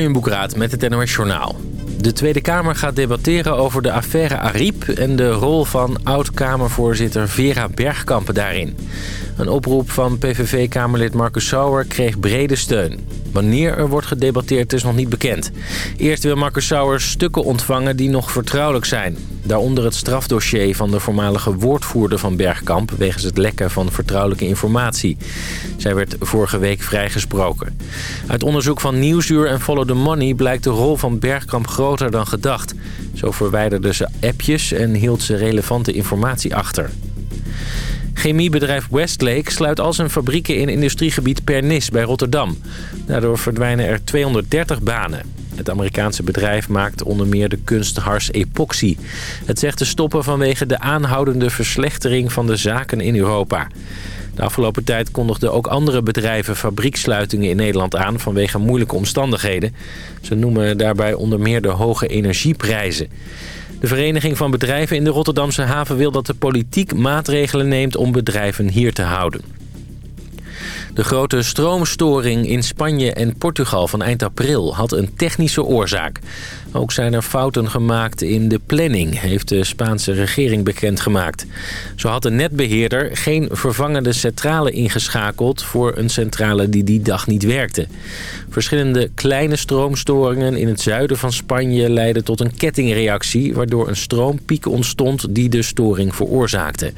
In Boekraad met het NOS Journaal. De Tweede Kamer gaat debatteren over de affaire Ariep... en de rol van oud-Kamervoorzitter Vera Bergkamp daarin. Een oproep van PVV-Kamerlid Marcus Sauer kreeg brede steun. Wanneer er wordt gedebatteerd is nog niet bekend. Eerst wil Marcus Sauer stukken ontvangen die nog vertrouwelijk zijn. Daaronder het strafdossier van de voormalige woordvoerder van Bergkamp... wegens het lekken van vertrouwelijke informatie. Zij werd vorige week vrijgesproken. Uit onderzoek van Nieuwsuur en Follow the Money... blijkt de rol van Bergkamp groter dan gedacht. Zo verwijderde ze appjes en hield ze relevante informatie achter. Chemiebedrijf Westlake sluit al zijn fabrieken in industriegebied Pernis bij Rotterdam. Daardoor verdwijnen er 230 banen. Het Amerikaanse bedrijf maakt onder meer de kunsthars epoxy. Het zegt te stoppen vanwege de aanhoudende verslechtering van de zaken in Europa. De afgelopen tijd kondigden ook andere bedrijven fabrieksluitingen in Nederland aan vanwege moeilijke omstandigheden. Ze noemen daarbij onder meer de hoge energieprijzen. De Vereniging van Bedrijven in de Rotterdamse haven wil dat de politiek maatregelen neemt om bedrijven hier te houden. De grote stroomstoring in Spanje en Portugal van eind april had een technische oorzaak. Ook zijn er fouten gemaakt in de planning, heeft de Spaanse regering bekendgemaakt. Zo had de netbeheerder geen vervangende centrale ingeschakeld... voor een centrale die die dag niet werkte. Verschillende kleine stroomstoringen in het zuiden van Spanje leidden tot een kettingreactie... waardoor een stroompiek ontstond die de storing veroorzaakte.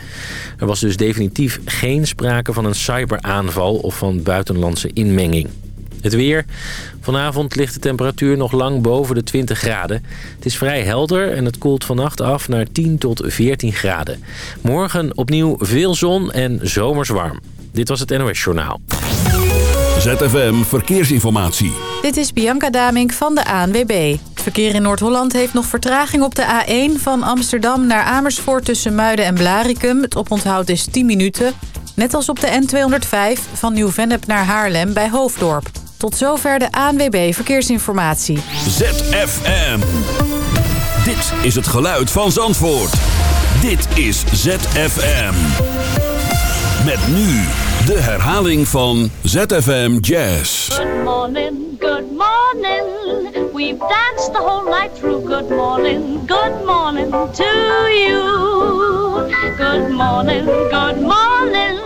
Er was dus definitief geen sprake van een cyberaanval of van buitenlandse inmenging. Het weer. Vanavond ligt de temperatuur nog lang boven de 20 graden. Het is vrij helder en het koelt vannacht af naar 10 tot 14 graden. Morgen opnieuw veel zon en zomers warm. Dit was het NOS Journaal. ZFM Verkeersinformatie. Dit is Bianca Damink van de ANWB. Het verkeer in Noord-Holland heeft nog vertraging op de A1 van Amsterdam naar Amersfoort tussen Muiden en Blarikum. Het oponthoud is 10 minuten. Net als op de N205 van Nieuw-Vennep naar Haarlem bij Hoofddorp. Tot zover de ANWB Verkeersinformatie. ZFM. Dit is het geluid van Zandvoort. Dit is ZFM. Met nu de herhaling van ZFM Jazz. Good morning, good morning. We've danced the whole night through. Good morning, good morning to you. Good morning, good morning.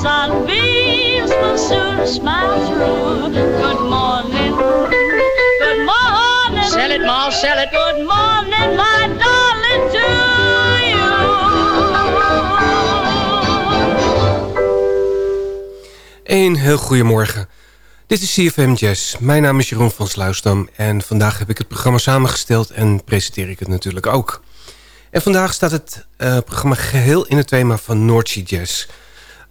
Sunbeams will soon smile through. Good morning, good morning. Sell it, Ma, sell it. Good morning, my darling, to Een heel goedemorgen. Dit is CFM Jazz. Mijn naam is Jeroen van Sluisdam en vandaag heb ik het programma samengesteld en presenteer ik het natuurlijk ook. En vandaag staat het uh, programma geheel in het thema van Noordzee Jazz.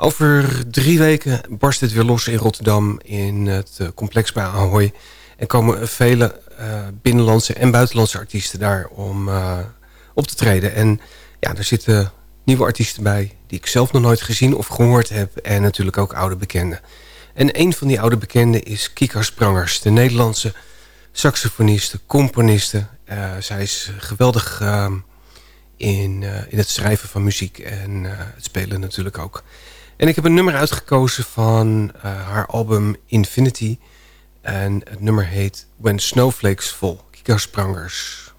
Over drie weken barst het weer los in Rotterdam in het uh, complex bij Ahoy. En komen vele uh, binnenlandse en buitenlandse artiesten daar om op te treden. En ja, er zitten nieuwe artiesten bij die ik zelf nog nooit gezien of gehoord heb. En natuurlijk ook oude bekenden. En een van die oude bekenden is Kika Sprangers, de Nederlandse saxofoniste, componiste. zij is geweldig in, in het schrijven van muziek en het spelen natuurlijk ook. En ik heb een nummer uitgekozen van haar album Infinity. En het nummer heet When Snowflakes Fall. Kika Sprangers.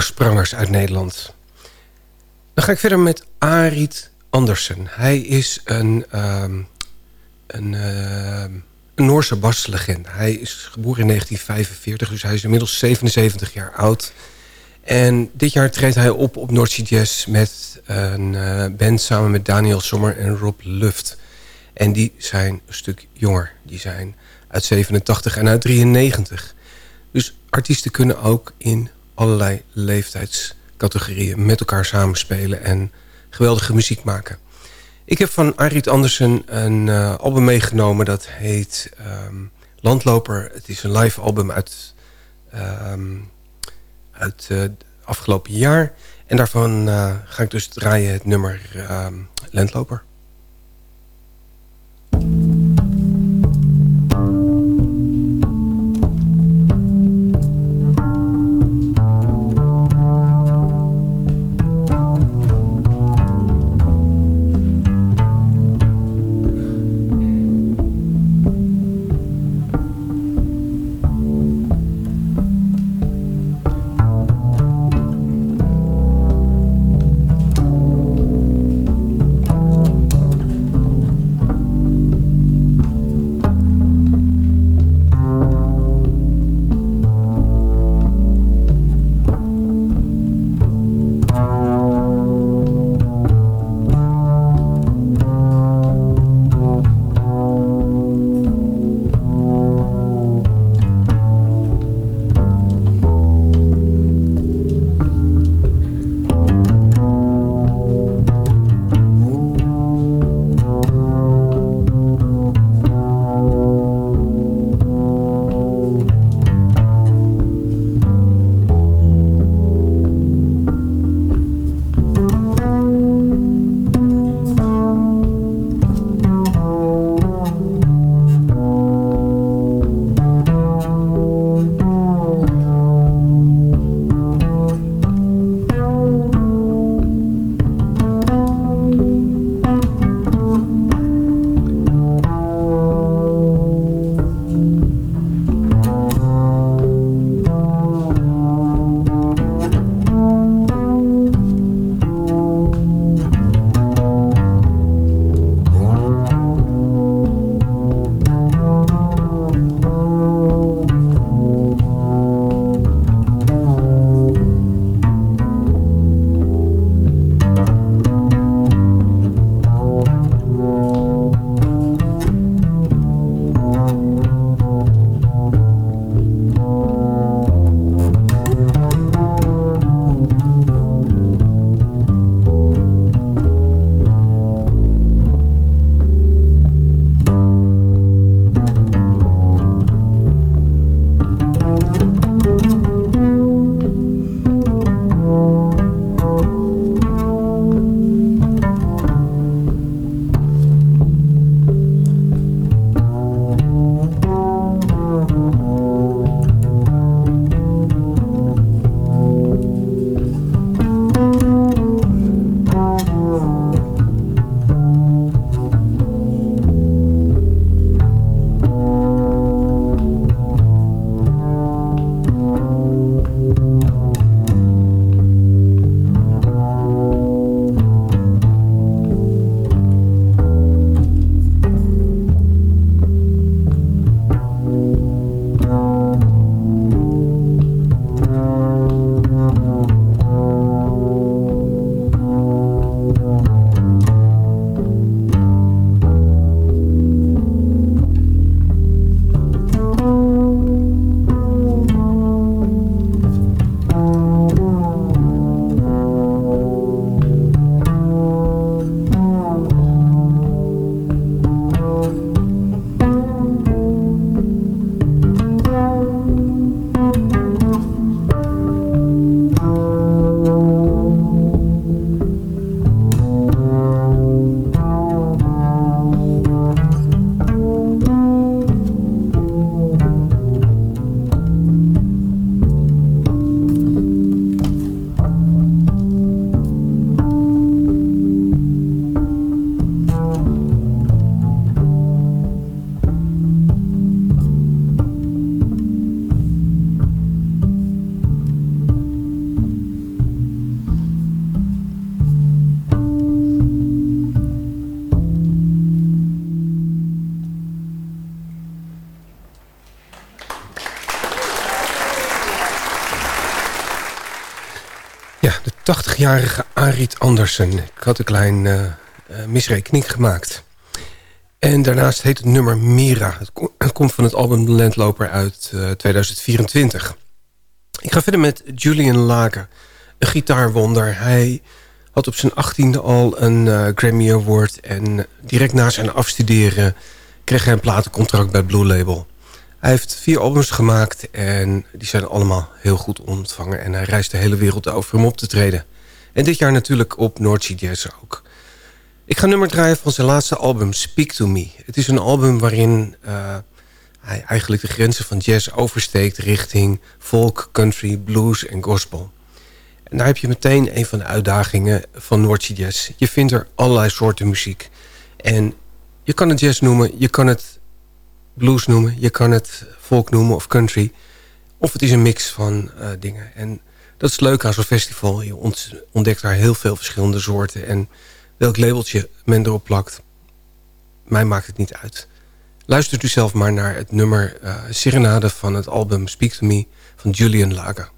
Kiekersprangers uit Nederland. Dan ga ik verder met Arit Andersen. Hij is een, um, een, uh, een Noorse baslegende. Hij is geboren in 1945, dus hij is inmiddels 77 jaar oud. En dit jaar treedt hij op op Noordzee Jazz met een uh, band samen met Daniel Sommer en Rob Luft. En die zijn een stuk jonger. Die zijn uit 87 en uit 93. Dus artiesten kunnen ook in allerlei leeftijdscategorieën met elkaar samenspelen en geweldige muziek maken. Ik heb van Arit Andersen een uh, album meegenomen dat heet um, Landloper. Het is een live album uit, um, uit uh, afgelopen jaar. En daarvan uh, ga ik dus draaien het nummer um, Landloper. 80-jarige Arit Andersen. Ik had een klein uh, misrekening gemaakt. En daarnaast heet het nummer Mira. Het, komt van het album Landloper uit 2024. Ik ga verder met Julian Lager, een gitaarwonder. Hij had op zijn achttiende al een Grammy Award... en direct na zijn afstuderen kreeg hij een platencontract bij Blue Label. Hij heeft vier albums gemaakt en die zijn allemaal heel goed ontvangen. En hij reist de hele wereld over om op te treden. En dit jaar natuurlijk op Noordzee Jazz ook. Ik ga nummer draaien van zijn laatste album, Speak To Me. Het is een album waarin uh, hij eigenlijk de grenzen van jazz oversteekt... richting folk, country, blues en gospel. En daar heb je meteen een van de uitdagingen van Noordzee Jazz. Je vindt er allerlei soorten muziek. En je kan het jazz noemen, je kan het blues noemen. Je kan het folk noemen of country. Of het is een mix van uh, dingen. En dat is leuk aan zo'n festival. Je ontdekt daar heel veel verschillende soorten. En welk labeltje men erop plakt, mij maakt het niet uit. Luistert u zelf maar naar het nummer uh, Serenade van het album Speak To Me van Julian Lager.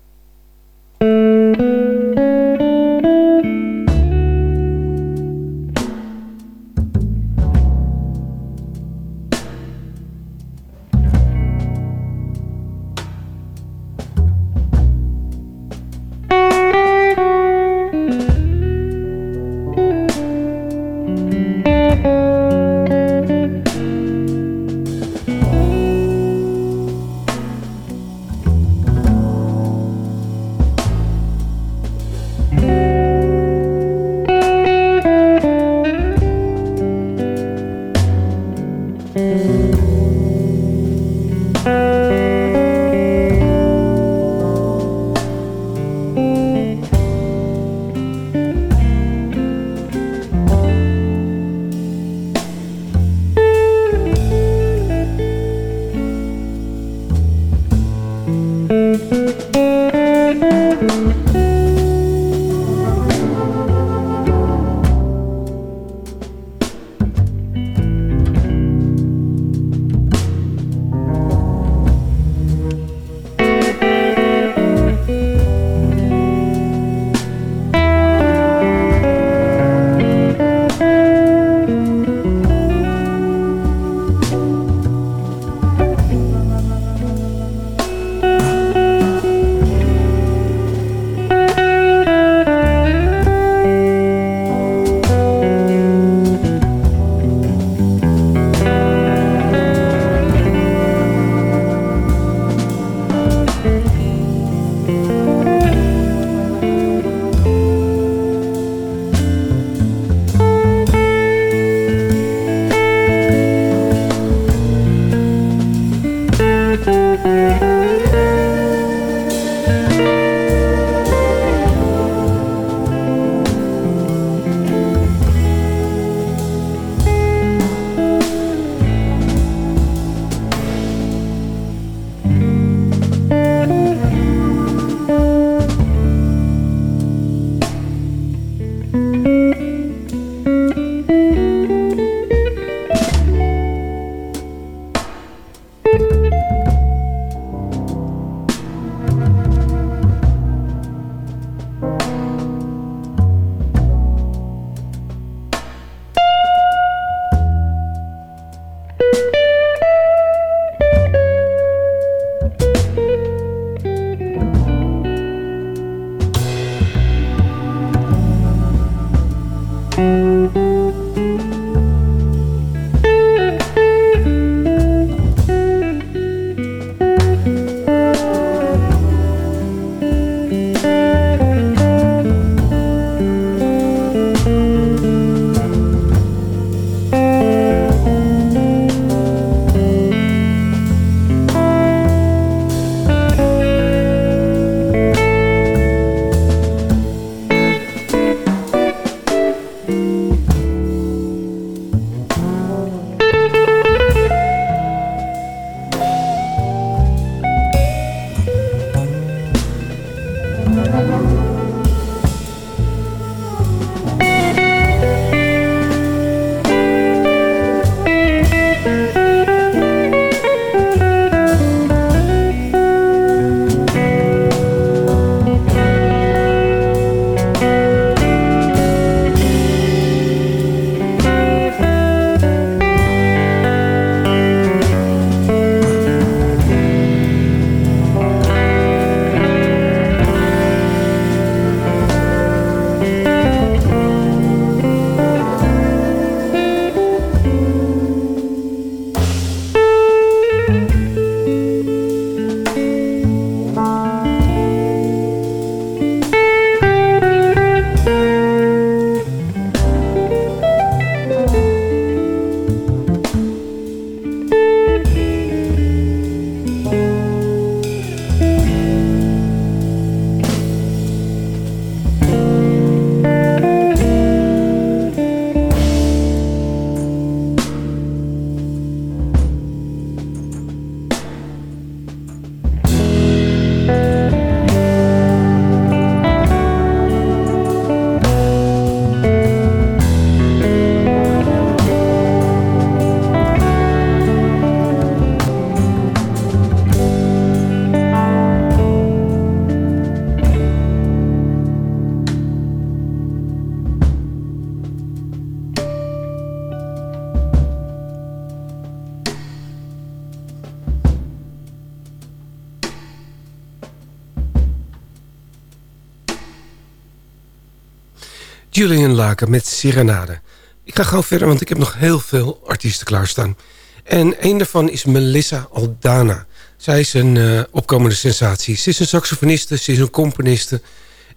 Julian Laken met Serenade. Ik ga gauw verder, want ik heb nog heel veel artiesten klaarstaan. En een daarvan is Melissa Aldana. Zij is een uh, opkomende sensatie. Ze is een saxofoniste, ze is een componiste.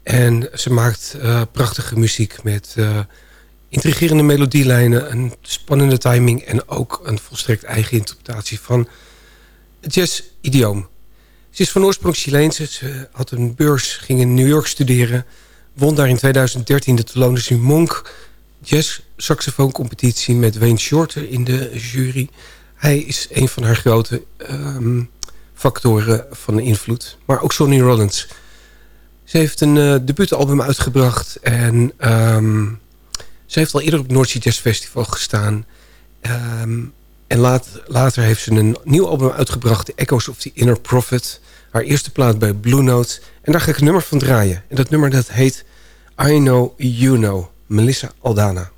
En ze maakt uh, prachtige muziek met uh, intrigerende melodielijnen... een spannende timing en ook een volstrekt eigen interpretatie van het jazz-idioom. Ze is van oorsprong Chileense. Ze had een beurs, ging in New York studeren... won daar in 2013 de Thelonious Monk jazz saxofooncompetitie met Wayne Shorter in de jury. Hij is een van haar grote um, factoren van invloed. Maar ook Sonny Rollins. Ze heeft een uh, debuutalbum uitgebracht. En um, ze heeft al eerder op het North Sea Jazz Festival gestaan. Um, en later heeft ze een nieuw album uitgebracht. The Echoes of the Inner Prophet. Haar eerste plaat bij Blue Note. En daar ga ik een nummer van draaien. En dat nummer dat heet I Know You Know. Melissa Aldana.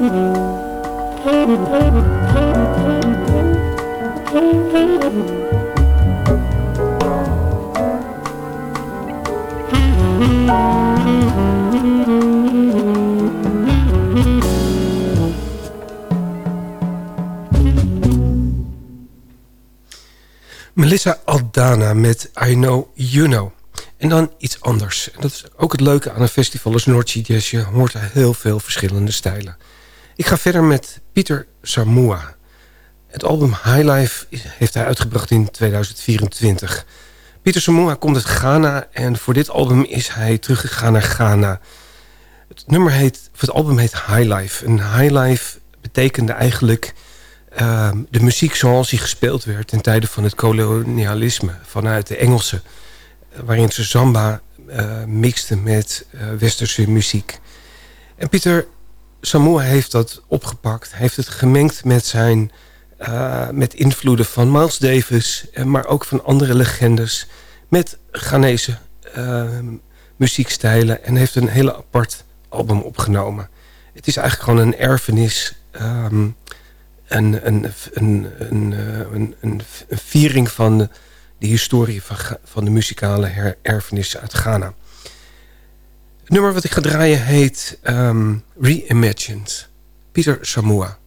Melissa Aldana met I Know You Know. En dan iets anders. Dat is ook het leuke aan een festival als Noordse Jazz. Je hoort heel veel verschillende stijlen. Ik ga verder met Pieter Samua. Het album High Life heeft hij uitgebracht in 2024. Pieter Samua komt uit Ghana en voor dit album is hij teruggegaan naar Ghana. Het, nummer heet, het album heet High Life. En High Life betekende eigenlijk uh, de muziek zoals die gespeeld werd... ten tijde van het kolonialisme vanuit de Engelsen... waarin ze samba uh, mixte met uh, westerse muziek. En Pieter Samoa heeft dat opgepakt. heeft het gemengd met zijn... met invloeden van Miles Davis... maar ook van andere legendes... met Ghanese muziekstijlen... en heeft een hele apart album opgenomen. Het is eigenlijk gewoon een erfenis... Um, een, een, een, een, een, een viering van de, historie van, van de muzikale erfenis uit Ghana. Nummer wat ik ga draaien heet um, Reimagined. Pieter Samoa.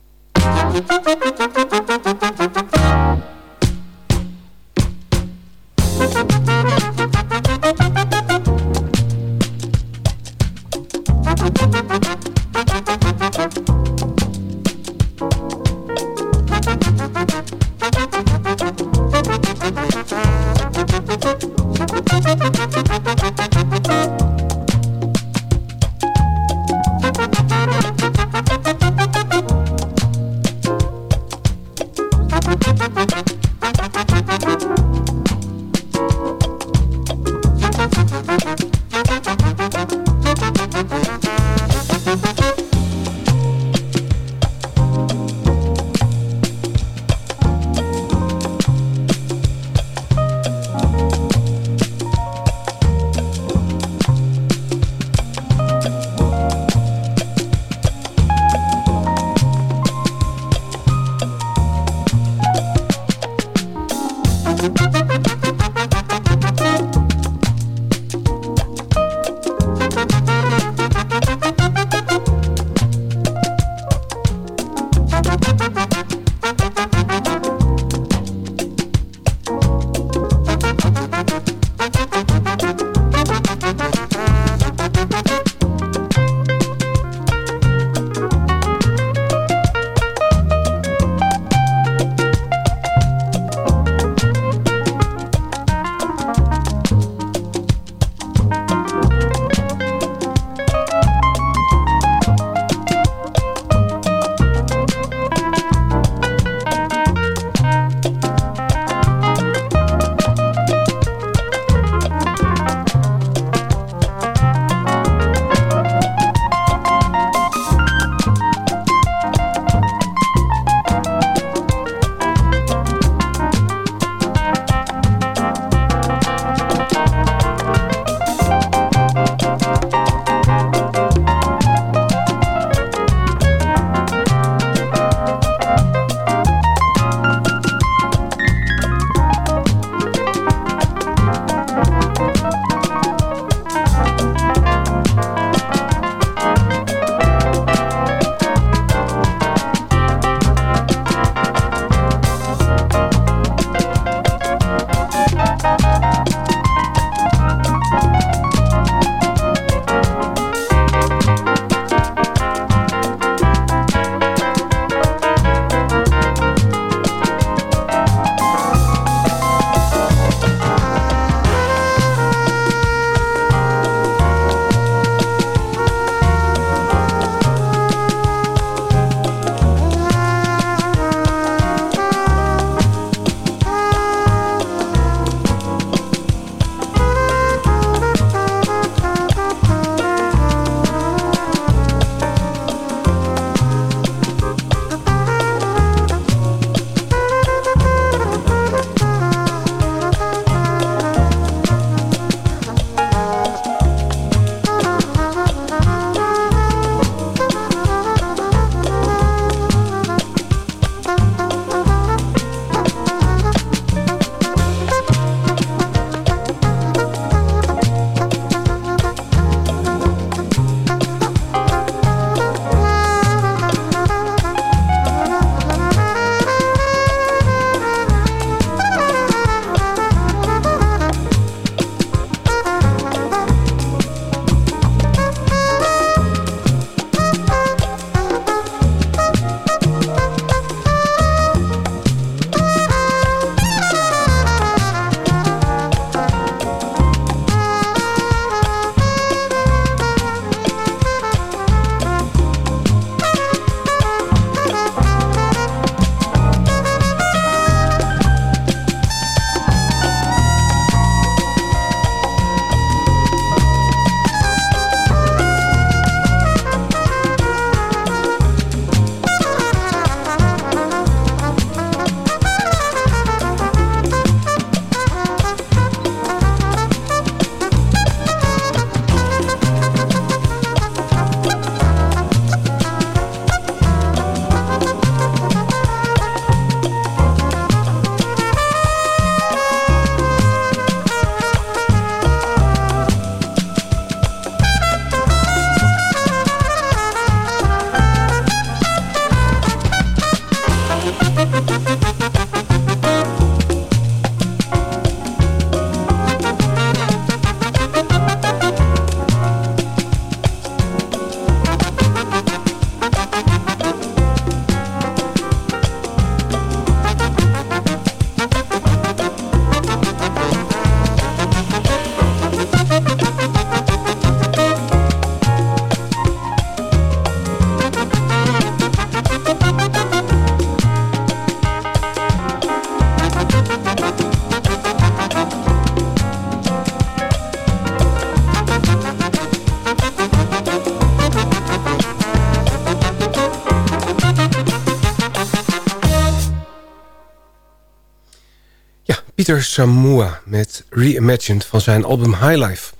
Pieter Samua met Reimagined van zijn album High Life.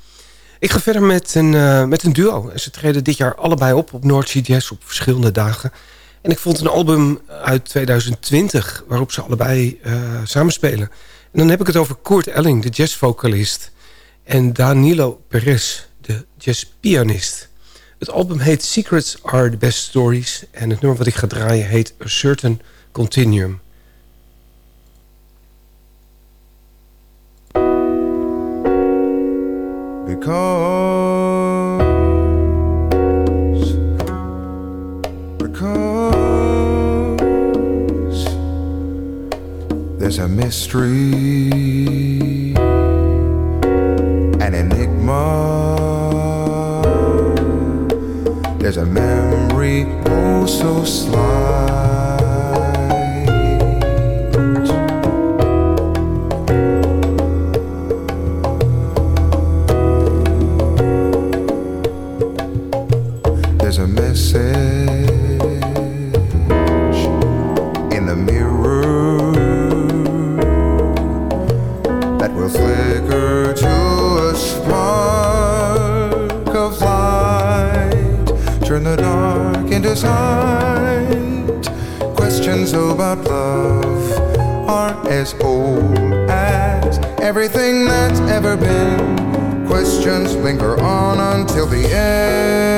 Ik ga verder met een, uh, met een duo. Ze treden dit jaar allebei op op North Jazz op verschillende dagen. En ik vond een album uit 2020 waarop ze allebei uh, samenspelen. En dan heb ik het over Kurt Elling, de jazzvocalist. En Danilo Perez, de jazzpianist. Het album heet Secrets Are The Best Stories. En het nummer wat ik ga draaien heet A Certain Continuum. Because, because there's a mystery, an enigma. There's a memory oh so slight. As old as everything that's ever been. Questions linger on until the end.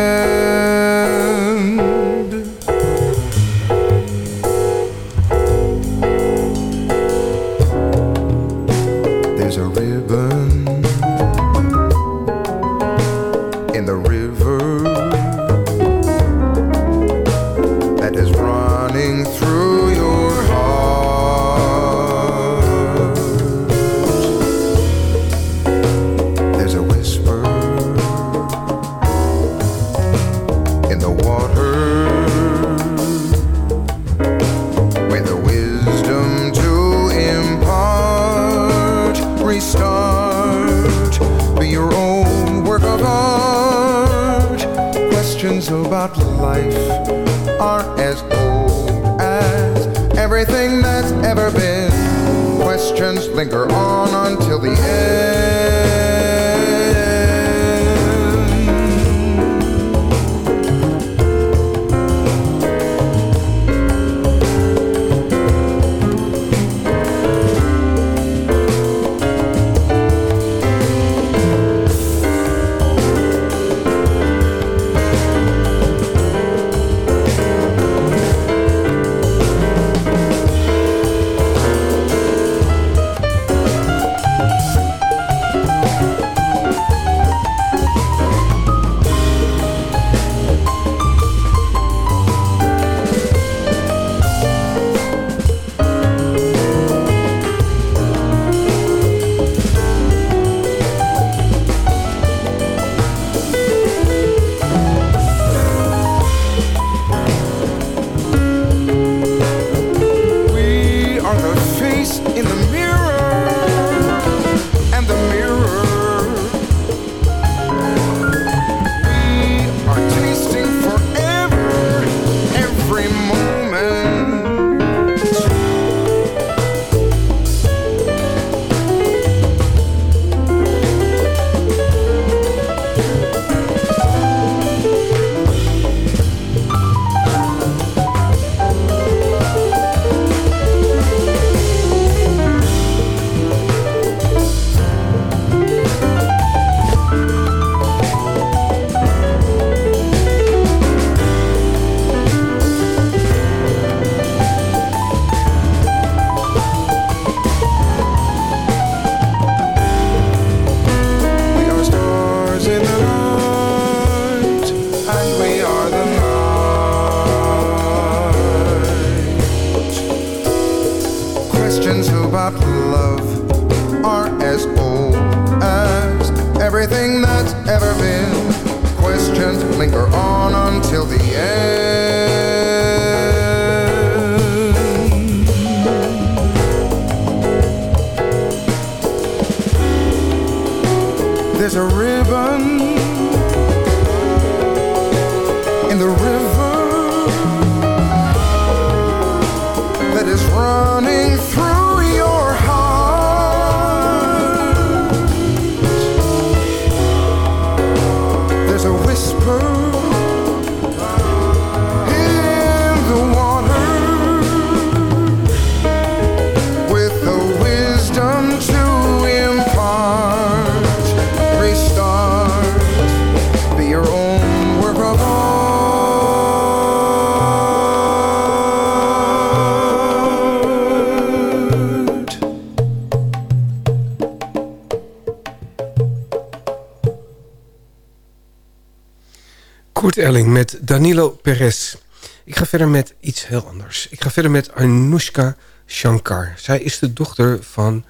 Danilo Perez. Ik ga verder met iets heel anders. Ik ga verder met Anushka Shankar. Zij is de dochter van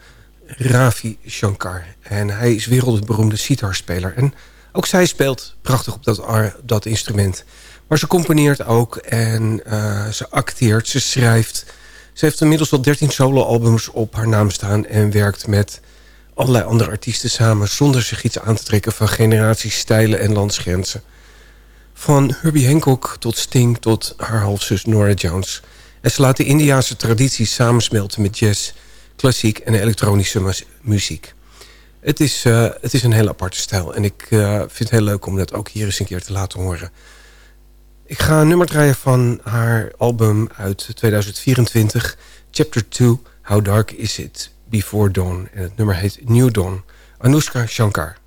Ravi Shankar. En hij is wereldberoemde sitarspeler. En ook zij speelt prachtig op dat, dat instrument. Maar ze componeert ook en uh, ze acteert, ze schrijft. Ze heeft inmiddels al 13 soloalbums op haar naam staan... en werkt met allerlei andere artiesten samen... zonder zich iets aan te trekken van generaties, stijlen en landsgrenzen. Van Herbie Hancock tot Sting tot haar halfzus Nora Jones. En ze laat de Indiaanse tradities samensmelten met jazz, klassiek en elektronische muziek. Het is, uh, het is een hele aparte stijl. En ik uh, vind het heel leuk om dat ook hier eens een keer te laten horen. Ik ga een nummer draaien van haar album uit 2024. Chapter 2, How Dark Is It Before Dawn. En het nummer heet New Dawn. Anushka Shankar.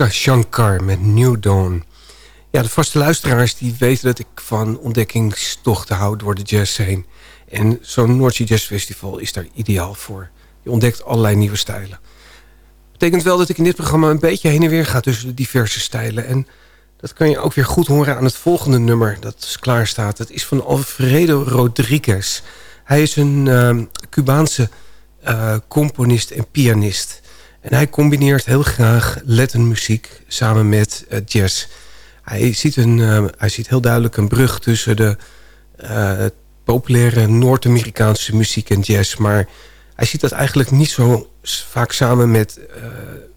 Anoushka met New Dawn. Ja, de vaste luisteraars die weten dat ik van ontdekkingstochten hou door de jazz heen. En zo'n Noordzee Jazz Festival is daar ideaal voor. Je ontdekt allerlei nieuwe stijlen. betekent wel dat ik in dit programma een beetje heen en weer ga tussen de diverse stijlen. En dat kan je ook weer goed horen aan het volgende nummer dat klaar staat. Dat is van Alfredo Rodriguez. Hij is een uh, Cubaanse uh, componist en pianist. En hij combineert heel graag Latin muziek samen met uh, jazz. Hij ziet, een, uh, hij ziet heel duidelijk een brug tussen de populaire Noord-Amerikaanse muziek en jazz. Maar hij ziet dat eigenlijk niet zo vaak samen met,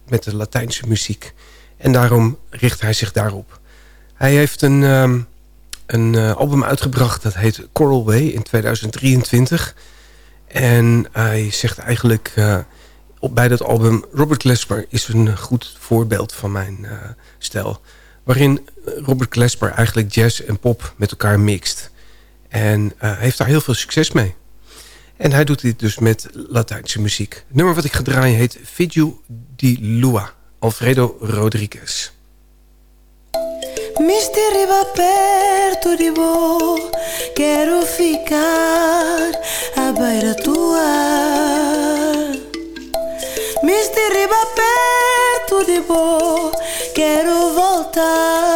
met de Latijnse muziek. En daarom richt hij zich daarop. Hij heeft een, um, een album uitgebracht dat heet Coral Way in 2023. En hij zegt eigenlijk op, bij dat album... Robert Glasper is een goed voorbeeld van mijn uh, stijl. Waarin Robert Glasper eigenlijk jazz en pop met elkaar mixt. En uh, heeft daar heel veel succes mee. En hij doet dit dus met Latijnse muziek. Het nummer wat ik ga draaien heet Fidu di Lua. Alfredo Rodriguez. Misti arriva perto di voi, quero ficar a tua. Misti arriva perto de boa, quero voltar.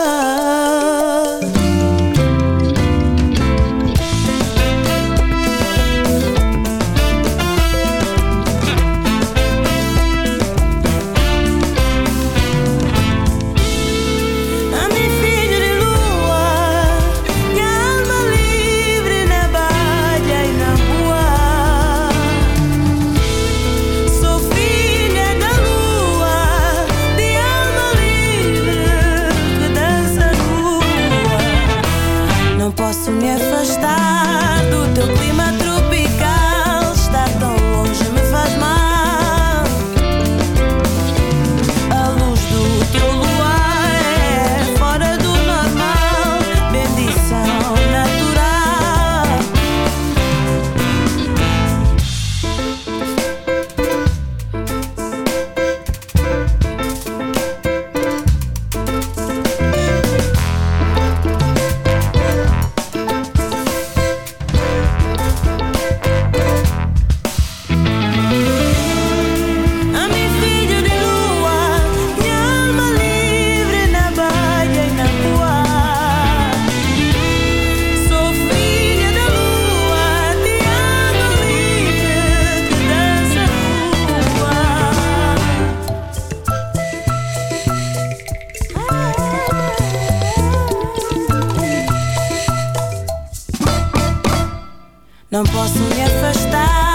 Não posso me afastar.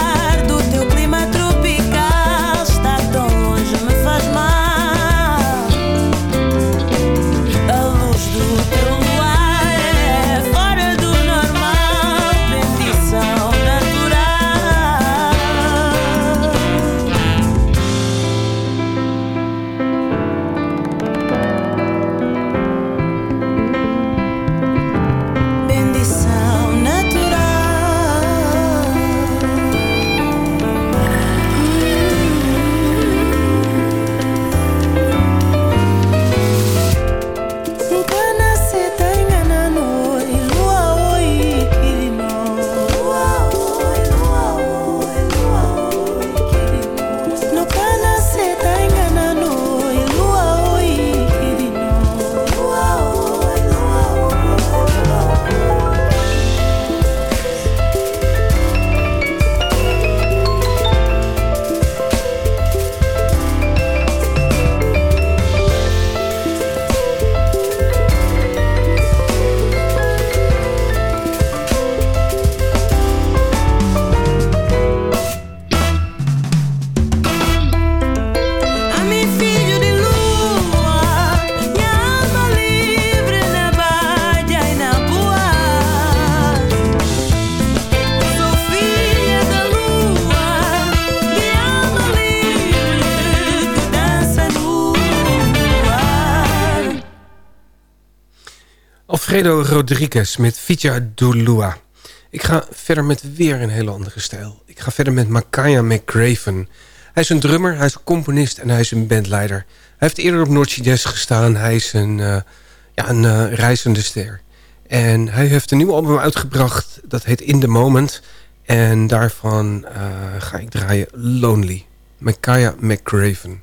Alfredo Rodriguez met Fija Dulua. Ik ga verder met weer een hele andere stijl. Ik ga verder met Makaya McGraven. Hij is een drummer, hij is een componist en hij is een bandleider. Hij heeft eerder op Noordse Jazz gestaan. Hij is een, uh, ja, een uh, reizende ster. En hij heeft een nieuw album uitgebracht. Dat heet In The Moment. En daarvan uh, ga ik draaien Lonely. Micaiah McRaven.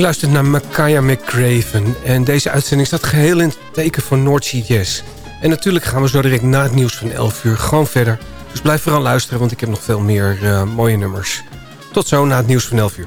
U luistert naar Micaiah McCraven. En deze uitzending staat geheel in het teken van North Sea Jazz. En natuurlijk gaan we zo direct na het nieuws van 11 uur gewoon verder. Dus blijf vooral luisteren, want ik heb nog veel meer uh, mooie nummers. Tot zo na het nieuws van 11 uur.